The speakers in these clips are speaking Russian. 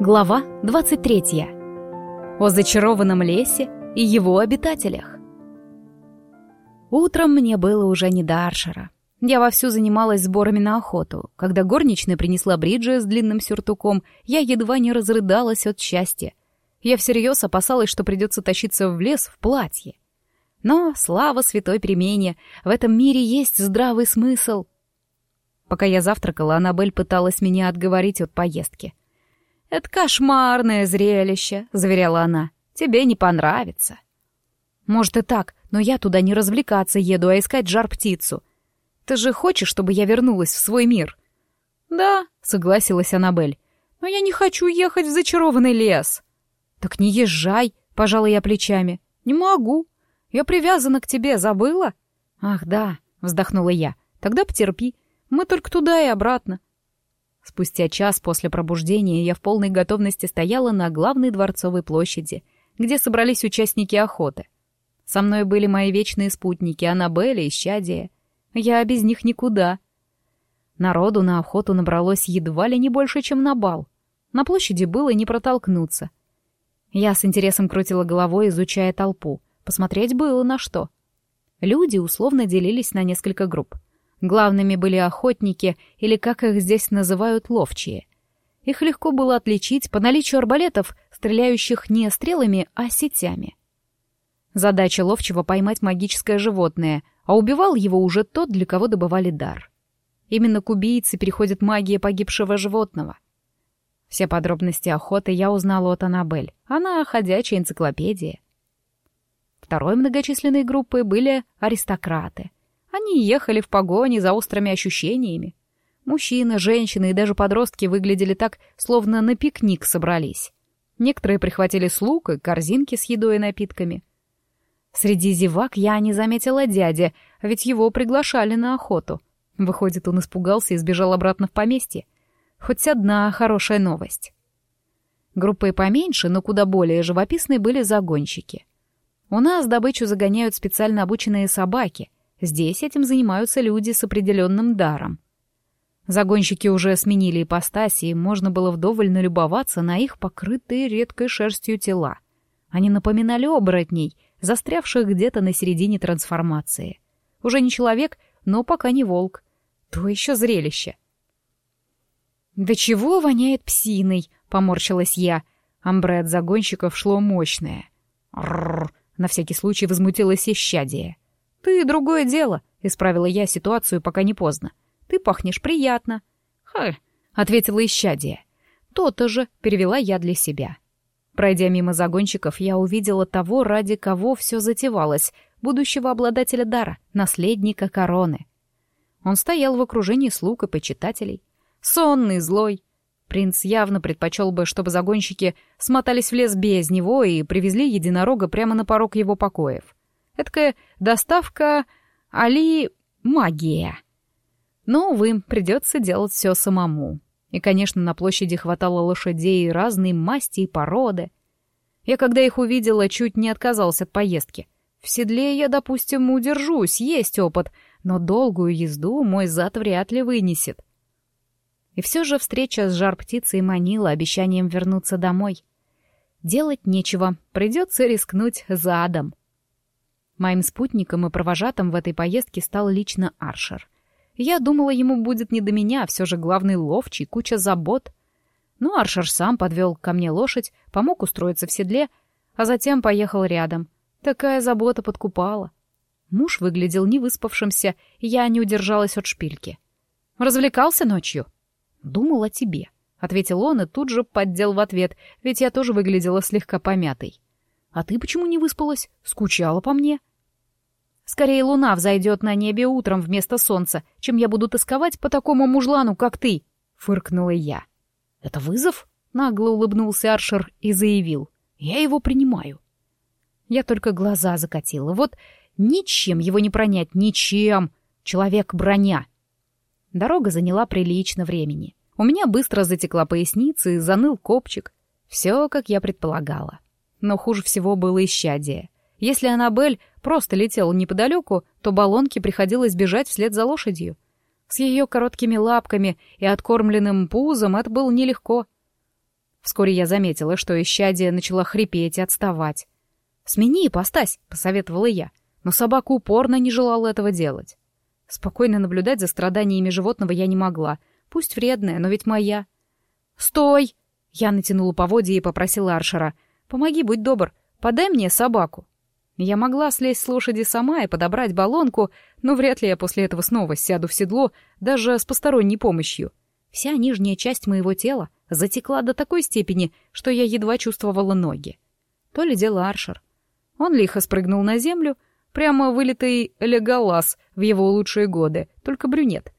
Глава 23. О зачарованном лесе и его обитателях. Утром мне было уже не до Аршера. Я вовсю занималась сборами на охоту. Когда горничная принесла бриджи с длинным сюртуком, я едва не разрыдалась от счастья. Я всерьез опасалась, что придется тащиться в лес в платье. Но, слава святой перемене, в этом мире есть здравый смысл. Пока я завтракала, Аннабель пыталась меня отговорить от поездки — «Это кошмарное зрелище», — заверяла она. «Тебе не понравится». «Может и так, но я туда не развлекаться еду, а искать жар-птицу. Ты же хочешь, чтобы я вернулась в свой мир?» «Да», — согласилась Аннабель. «Но я не хочу ехать в зачарованный лес». «Так не езжай», — пожала я плечами. «Не могу. Я привязана к тебе, забыла?» «Ах, да», — вздохнула я. «Тогда потерпи. Мы только туда и обратно. Спустя час после пробуждения я в полной готовности стояла на главной дворцовой площади, где собрались участники охоты. Со мной были мои вечные спутники Аннабель и Щадия. Я без них никуда. Народу на охоту набралось едва ли не больше, чем на бал. На площади было не протолкнуться. Я с интересом крутила головой, изучая толпу. Посмотреть было на что. Люди условно делились на несколько групп — Главными были охотники, или, как их здесь называют, ловчие. Их легко было отличить по наличию арбалетов, стреляющих не стрелами, а сетями. Задача ловчего — поймать магическое животное, а убивал его уже тот, для кого добывали дар. Именно к убийце переходит магия погибшего животного. Все подробности охоты я узнала от Аннабель. Она — ходячая энциклопедия. Второй многочисленной группой были аристократы — они ехали в погоне за острыми ощущениями. Мужчины, женщины и даже подростки выглядели так, словно на пикник собрались. Некоторые прихватили слуг и корзинки с едой и напитками. Среди зевак я не заметила дядя, ведь его приглашали на охоту. Выходит, он испугался и сбежал обратно в поместье. Хоть одна хорошая новость. Группой поменьше, но куда более живописные были загонщики. У нас добычу загоняют специально обученные собаки — Здесь этим занимаются люди с определенным даром. Загонщики уже сменили ипостаси, и можно было вдоволь налюбоваться на их покрытые редкой шерстью тела. Они напоминали оборотней, застрявших где-то на середине трансформации. Уже не человек, но пока не волк. То еще зрелище. «Да чего воняет псиной?» — поморщилась я. Амбре от загонщиков шло мощное. «Рррр!» — на всякий случай возмутилась исчадие. «Ты другое дело», — исправила я ситуацию, пока не поздно. «Ты пахнешь приятно». «Ха», — ответила исчадие. «То-то же», — перевела я для себя. Пройдя мимо загонщиков, я увидела того, ради кого все затевалось, будущего обладателя дара, наследника короны. Он стоял в окружении слуг и почитателей. Сонный, злой. Принц явно предпочел бы, чтобы загонщики смотались в лес без него и привезли единорога прямо на порог его покоев. Эдакая доставка али магия. Но, увы, придется делать все самому. И, конечно, на площади хватало лошадей разной масти и породы. Я, когда их увидела, чуть не отказался от поездки. В седле я, допустим, удержусь, есть опыт, но долгую езду мой зад вряд ли вынесет. И все же встреча с жар-птицей манила обещанием вернуться домой. Делать нечего, придется рискнуть задом. Моим спутником и провожатым в этой поездке стал лично Аршер. Я думала, ему будет не до меня, все же главный ловчий, куча забот. Но Аршер сам подвел ко мне лошадь, помог устроиться в седле, а затем поехал рядом. Такая забота подкупала. Муж выглядел невыспавшимся, и я не удержалась от шпильки. «Развлекался ночью?» «Думал о тебе», — ответил он и тут же поддел в ответ, ведь я тоже выглядела слегка помятой. «А ты почему не выспалась? Скучала по мне?» Скорее луна взойдет на небе утром вместо солнца, чем я буду тосковать по такому мужлану, как ты», — фыркнула я. «Это вызов?» — нагло улыбнулся Аршер и заявил. «Я его принимаю». Я только глаза закатила. Вот ничем его не пронять, ничем. Человек-броня. Дорога заняла прилично времени. У меня быстро затекла поясница и заныл копчик. Все, как я предполагала. Но хуже всего было исчадие. Если Аннабель просто летела неподалеку, то баллонке приходилось бежать вслед за лошадью. С ее короткими лапками и откормленным пузом это было нелегко. Вскоре я заметила, что исчадие начала хрипеть и отставать. «Смени ипостась», — посоветовала я, но собака упорно не желала этого делать. Спокойно наблюдать за страданиями животного я не могла. Пусть вредная, но ведь моя. «Стой!» — я натянула поводья и попросила Аршера. «Помоги, будь добр, подай мне собаку». Я могла слезть с лошади сама и подобрать баллонку, но вряд ли я после этого снова сяду в седло, даже с посторонней помощью. Вся нижняя часть моего тела затекла до такой степени, что я едва чувствовала ноги. То ли дело Аршер. Он лихо спрыгнул на землю, прямо вылитый леголаз в его лучшие годы, только брюнет.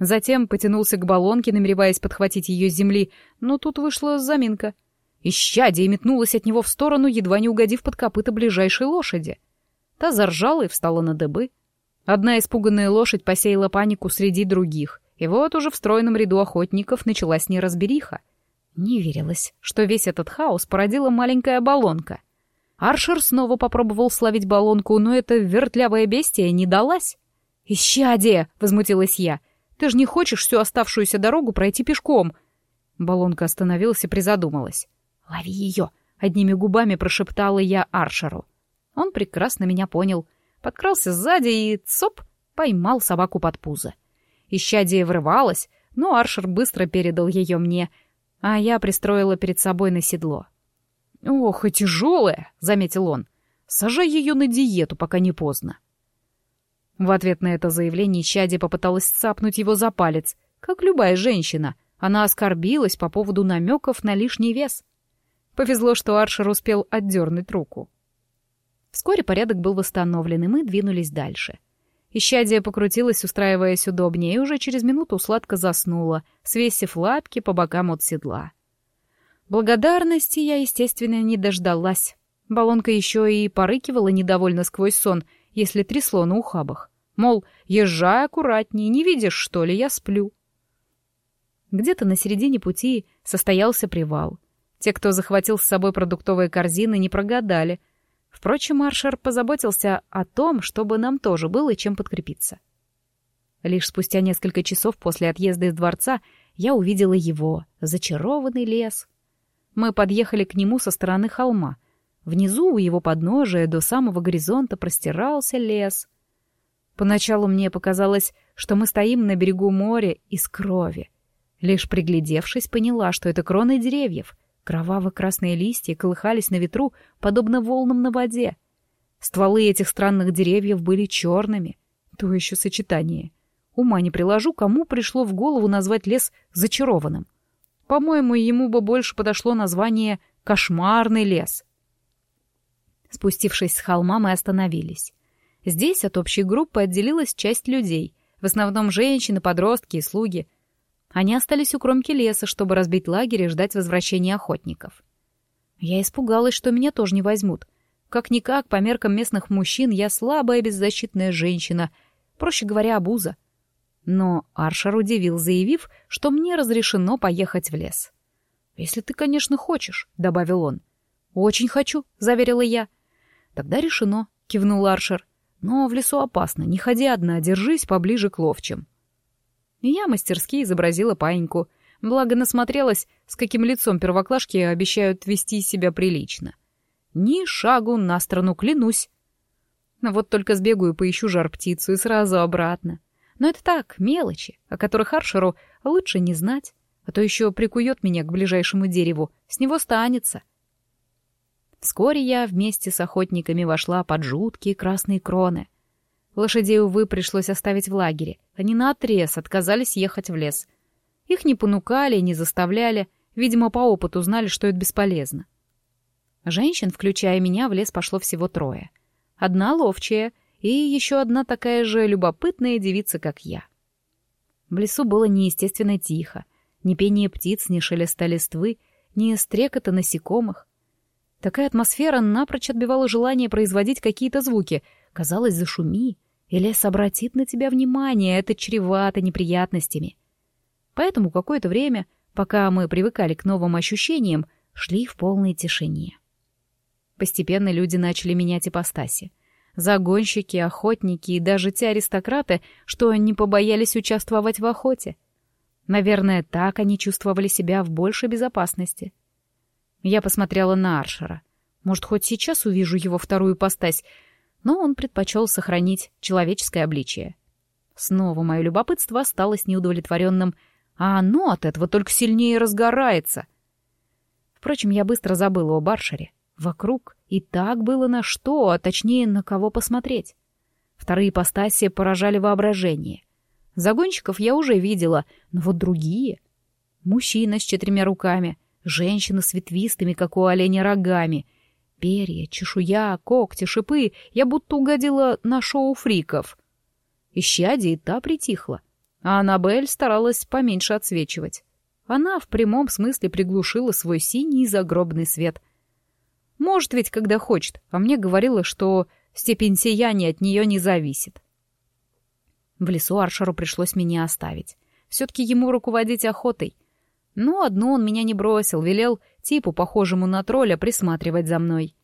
Затем потянулся к баллонке, намереваясь подхватить ее с земли, но тут вышла заминка. Исчадие метнулась от него в сторону, едва не угодив под копыта ближайшей лошади. Та заржала и встала на дыбы. Одна испуганная лошадь посеяла панику среди других, и вот уже в стройном ряду охотников началась неразбериха. Не верилось, что весь этот хаос породила маленькая баллонка. Аршер снова попробовал словить баллонку, но эта вертлявая бестия не далась. «Исчадие!» — возмутилась я. «Ты же не хочешь всю оставшуюся дорогу пройти пешком?» Баллонка остановилась и призадумалась. «Лови ее!» — одними губами прошептала я Аршеру. Он прекрасно меня понял. Подкрался сзади и, цоп, поймал собаку под пузо. Исчадие врывалось, но Аршер быстро передал ее мне, а я пристроила перед собой на седло. «Ох, и тяжелая!» — заметил он. «Сажай ее на диету, пока не поздно». В ответ на это заявление Чади попыталась цапнуть его за палец, как любая женщина. Она оскорбилась по поводу намеков на лишний вес. Повезло, что Аршер успел отдернуть руку. Вскоре порядок был восстановлен, и мы двинулись дальше. Исчадие покрутилась, устраиваясь удобнее, и уже через минуту сладко заснула, свесив лапки по бокам от седла. Благодарности я, естественно, не дождалась. Балонка еще и порыкивала недовольно сквозь сон, если трясло на ухабах. Мол, езжай аккуратнее, не видишь, что ли, я сплю. Где-то на середине пути состоялся привал. Те, кто захватил с собой продуктовые корзины, не прогадали. Впрочем, Маршер позаботился о том, чтобы нам тоже было чем подкрепиться. Лишь спустя несколько часов после отъезда из дворца я увидела его, зачарованный лес. Мы подъехали к нему со стороны холма. Внизу у его подножия до самого горизонта простирался лес. Поначалу мне показалось, что мы стоим на берегу моря из крови. Лишь приглядевшись, поняла, что это кроны деревьев, Кроваво-красные листья колыхались на ветру, подобно волнам на воде. Стволы этих странных деревьев были черными. То еще сочетание. Ума не приложу, кому пришло в голову назвать лес зачарованным. По-моему, ему бы больше подошло название «кошмарный лес». Спустившись с холма, мы остановились. Здесь от общей группы отделилась часть людей, в основном женщины, подростки и слуги — они остались у кромки леса, чтобы разбить лагерь и ждать возвращения охотников. Я испугалась, что меня тоже не возьмут. Как-никак, по меркам местных мужчин, я слабая беззащитная женщина, проще говоря, обуза. Но Аршер удивил, заявив, что мне разрешено поехать в лес. «Если ты, конечно, хочешь», — добавил он. «Очень хочу», — заверила я. «Тогда решено», — кивнул Аршер. «Но в лесу опасно, не ходи одна, держись поближе к ловчим». Я мастерски изобразила паиньку, благо насмотрелась, с каким лицом первоклашки обещают вести себя прилично. Ни шагу на страну клянусь. Вот только сбегаю поищу жар-птицу и сразу обратно. Но это так, мелочи, о которых Аршеру лучше не знать, а то еще прикует меня к ближайшему дереву, с него станется. Вскоре я вместе с охотниками вошла под жуткие красные кроны. Лошадей, увы, пришлось оставить в лагере. Они наотрез отказались ехать в лес. Их не понукали, не заставляли. Видимо, по опыту знали, что это бесполезно. Женщин, включая меня, в лес пошло всего трое. Одна ловчая и еще одна такая же любопытная девица, как я. В лесу было неестественно тихо. Ни пение птиц, ни шелеста листвы, ни стрекота насекомых. Такая атмосфера напрочь отбивала желание производить какие-то звуки. Казалось, зашуми, и лес обратит на тебя внимание, это чревато неприятностями. Поэтому какое-то время, пока мы привыкали к новым ощущениям, шли в полной тишине. Постепенно люди начали менять ипостаси. Загонщики, охотники и даже те аристократы, что не побоялись участвовать в охоте. Наверное, так они чувствовали себя в большей безопасности. Я посмотрела на Аршера. Может, хоть сейчас увижу его вторую постась, но он предпочел сохранить человеческое обличие. Снова мое любопытство осталось неудовлетворенным, а оно от этого только сильнее разгорается. Впрочем, я быстро забыла о Баршере. Вокруг и так было на что, а точнее на кого посмотреть. Вторые ипостаси поражали воображение. Загонщиков я уже видела, но вот другие... Мужчина с четырьмя руками, женщина с ветвистыми, как у оленя, рогами, перья, чешуя, когти, шипы. Я будто угодила на шоу фриков. Исчадие и та притихла, а Аннабель старалась поменьше отсвечивать. Она в прямом смысле приглушила свой синий загробный свет. Может ведь, когда хочет, а мне говорила, что степень сияния от нее не зависит. В лесу Аршеру пришлось меня оставить. Все-таки ему руководить охотой. Но одно он меня не бросил, велел типу, похожему на тролля, присматривать за мной.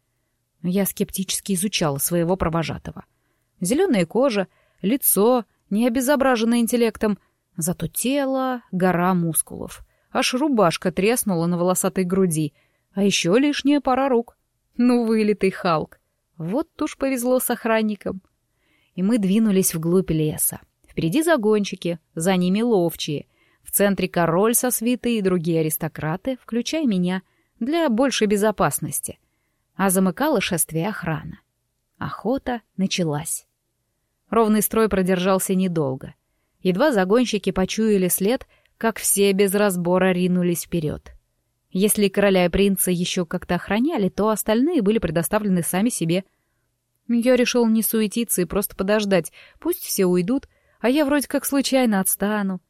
Я скептически изучала своего провожатого. Зеленая кожа, лицо, не обезображенное интеллектом, зато тело — гора мускулов. Аж рубашка треснула на волосатой груди, а еще лишняя пара рук. Ну, вылитый Халк. Вот уж повезло с охранником. И мы двинулись вглубь леса. Впереди загонщики, за ними ловчие. В центре король со свитой и другие аристократы, включая меня, для большей безопасности. А замыкала шествие охрана. Охота началась. Ровный строй продержался недолго. Едва загонщики почуяли след, как все без разбора ринулись вперед. Если короля и принца еще как-то охраняли, то остальные были предоставлены сами себе. Я решил не суетиться и просто подождать, пусть все уйдут, а я вроде как случайно отстану.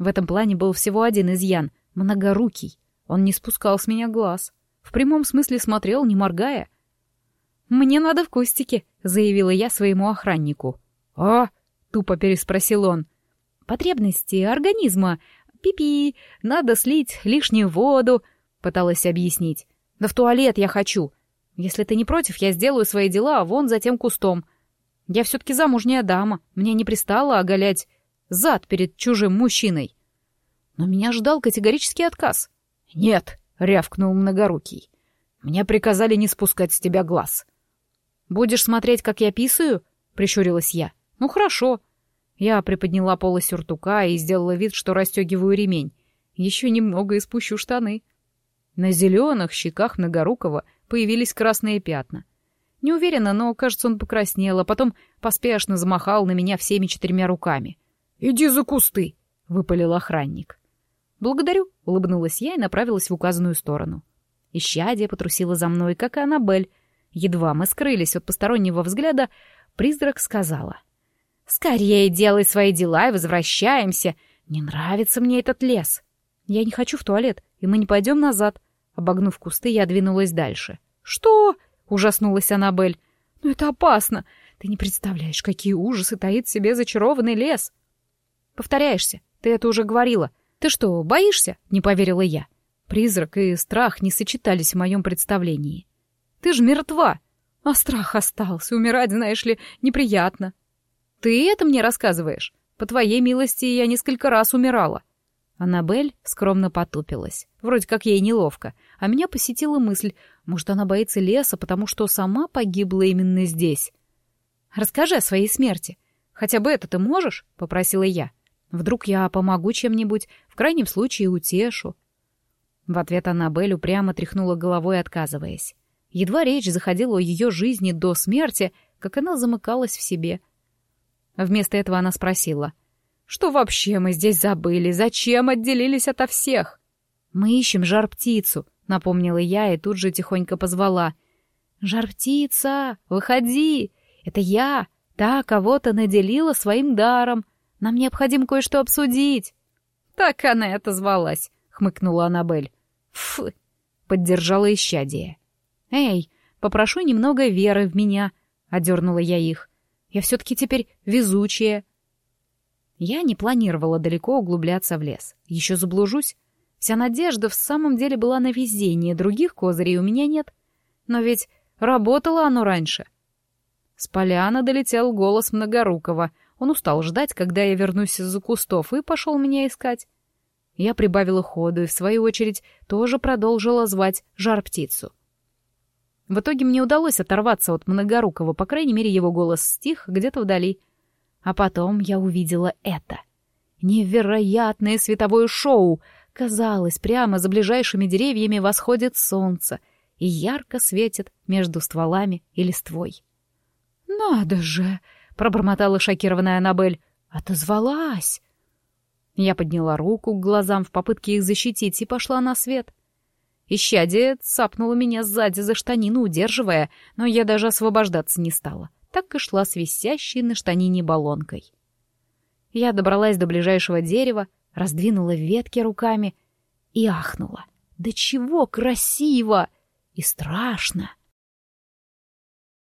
В этом плане был всего один изъян — многорукий. Он не спускал с меня глаз. В прямом смысле смотрел, не моргая. «Мне надо в кустике», — заявила я своему охраннику. «А?» — тупо переспросил он. «Потребности организма. Пипи, надо слить лишнюю воду», — пыталась объяснить. «Да в туалет я хочу. Если ты не против, я сделаю свои дела вон за тем кустом. Я все-таки замужняя дама, мне не пристало оголять зад перед чужим мужчиной. Но меня ждал категорический отказ. «Нет», — рявкнул многорукий, — «мне приказали не спускать с тебя глаз». «Будешь смотреть, как я писаю?» — прищурилась я. «Ну, хорошо». Я приподняла полы сюртука и сделала вид, что расстегиваю ремень. Еще немного и спущу штаны. На зеленых щеках Многорукого появились красные пятна. Не уверена, но, кажется, он покраснел, а потом поспешно замахал на меня всеми четырьмя руками. «Иди за кусты!» — выпалил охранник. «Благодарю», — улыбнулась я и направилась в указанную сторону. Ищадия потрусила за мной, как и Аннабель. Едва мы скрылись от постороннего взгляда, призрак сказала. «Скорее делай свои дела и возвращаемся. Не нравится мне этот лес. Я не хочу в туалет, и мы не пойдем назад». Обогнув кусты, я двинулась дальше. «Что?» ужаснулась Аннабель. «Но это опасно. Ты не представляешь, какие ужасы таит в себе зачарованный лес». «Повторяешься. Ты это уже говорила. Ты что, боишься?» — не поверила я. Призрак и страх не сочетались в моем представлении. «Ты же мертва!» А страх остался. Умирать, знаешь ли, неприятно. Ты это мне рассказываешь? По твоей милости я несколько раз умирала. Аннабель скромно потупилась. Вроде как ей неловко. А меня посетила мысль, может, она боится леса, потому что сама погибла именно здесь. «Расскажи о своей смерти. Хотя бы это ты можешь?» — попросила я. «Вдруг я помогу чем-нибудь, в крайнем случае утешу». В ответ Аннабель упрямо тряхнула головой, отказываясь. Едва речь заходила о ее жизни до смерти, как она замыкалась в себе. Вместо этого она спросила. Что вообще мы здесь забыли? Зачем отделились ото всех? Мы ищем жар-птицу, напомнила я и тут же тихонько позвала. Жар-птица, выходи! Это я, та кого-то наделила своим даром. Нам необходимо кое-что обсудить. Так она это звалась, хмыкнула Аннабель. Фу, поддержала исчадие. Эй, попрошу немного веры в меня, одернула я их. Я все-таки теперь везучая, я не планировала далеко углубляться в лес. Еще заблужусь. Вся надежда в самом деле была на везение, других козырей у меня нет. Но ведь работало оно раньше. С поляны долетел голос Многорукого. Он устал ждать, когда я вернусь из-за кустов, и пошел меня искать. Я прибавила ходу и, в свою очередь, тоже продолжила звать жар-птицу. В итоге мне удалось оторваться от Многорукого, по крайней мере, его голос стих где-то вдали. А потом я увидела это. Невероятное световое шоу! Казалось, прямо за ближайшими деревьями восходит солнце и ярко светит между стволами и листвой. «Надо же!» — пробормотала шокированная Аннабель. «Отозвалась!» Я подняла руку к глазам в попытке их защитить и пошла на свет. Исчадие цапнуло меня сзади за штанину, удерживая, но я даже освобождаться не стала. Так и шла с висящей на штанине баллонкой. Я добралась до ближайшего дерева, раздвинула ветки руками и ахнула. Да чего красиво! И страшно!